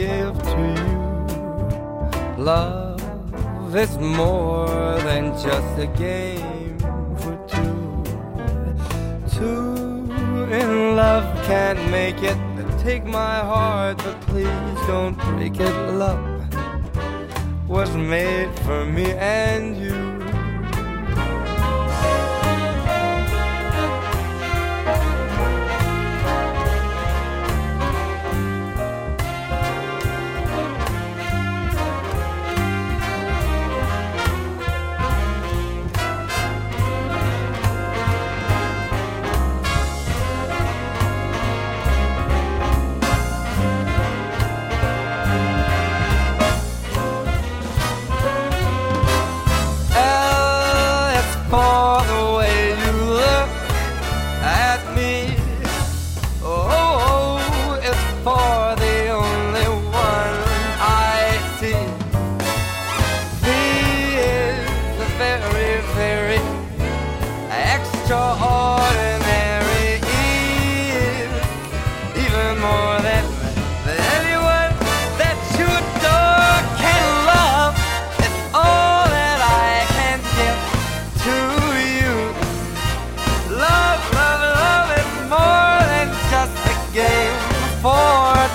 give to you. Love is more than just a game for two. Two in love can't make it. Take my heart, but please don't break it. Love was made for me and you.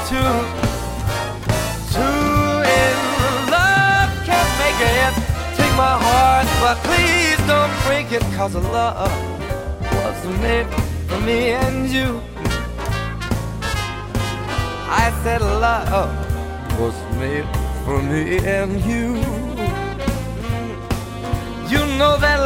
Two. Two in love can't make it. Take my heart, but please don't break it. Cause love was made for me and you. I said love was made for me and you. You know that